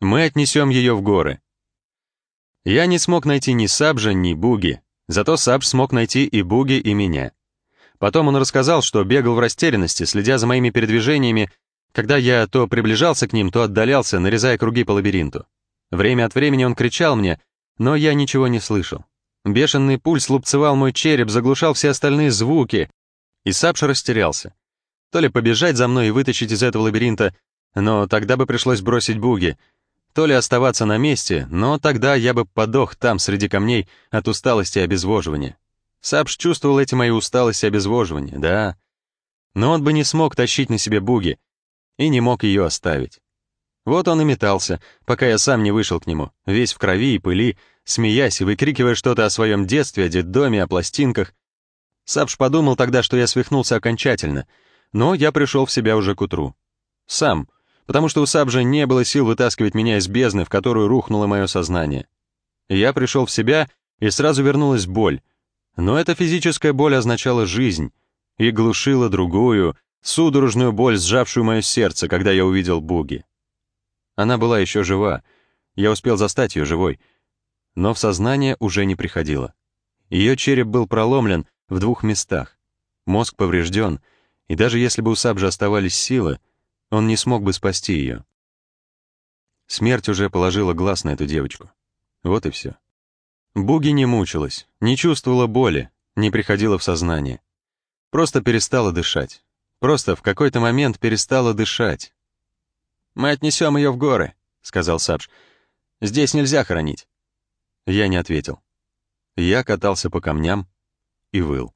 Мы отнесем ее в горы. Я не смог найти ни Сабжа, ни Буги, зато Сабж смог найти и Буги, и меня. Потом он рассказал, что бегал в растерянности, следя за моими передвижениями, когда я то приближался к ним, то отдалялся, нарезая круги по лабиринту. Время от времени он кричал мне, но я ничего не слышал. Бешеный пульс лупцевал мой череп, заглушал все остальные звуки, и Сабж растерялся. То ли побежать за мной и вытащить из этого лабиринта, но тогда бы пришлось бросить буги, то ли оставаться на месте, но тогда я бы подох там, среди камней, от усталости и обезвоживания. Сабж чувствовал эти мои усталости и обезвоживания, да. Но он бы не смог тащить на себе буги и не мог ее оставить. Вот он и метался, пока я сам не вышел к нему, весь в крови и пыли, смеясь и выкрикивая что-то о своем детстве, о детдоме, о пластинках. Сабж подумал тогда, что я свихнулся окончательно, но я пришел в себя уже к утру. Сам, потому что у Сабжа не было сил вытаскивать меня из бездны, в которую рухнуло мое сознание. Я пришел в себя, и сразу вернулась боль. Но эта физическая боль означала жизнь и глушила другую, судорожную боль, сжавшую мое сердце, когда я увидел Буги. Она была еще жива, я успел застать ее живой, но в сознание уже не приходила. Ее череп был проломлен в двух местах, мозг поврежден, и даже если бы у Сабжа оставались силы, он не смог бы спасти ее. Смерть уже положила глаз на эту девочку. Вот и все. Буги не мучилась, не чувствовала боли, не приходила в сознание. Просто перестала дышать. Просто в какой-то момент перестала дышать. «Мы отнесем ее в горы», — сказал Сабж. «Здесь нельзя хоронить». Я не ответил. Я катался по камням и выл.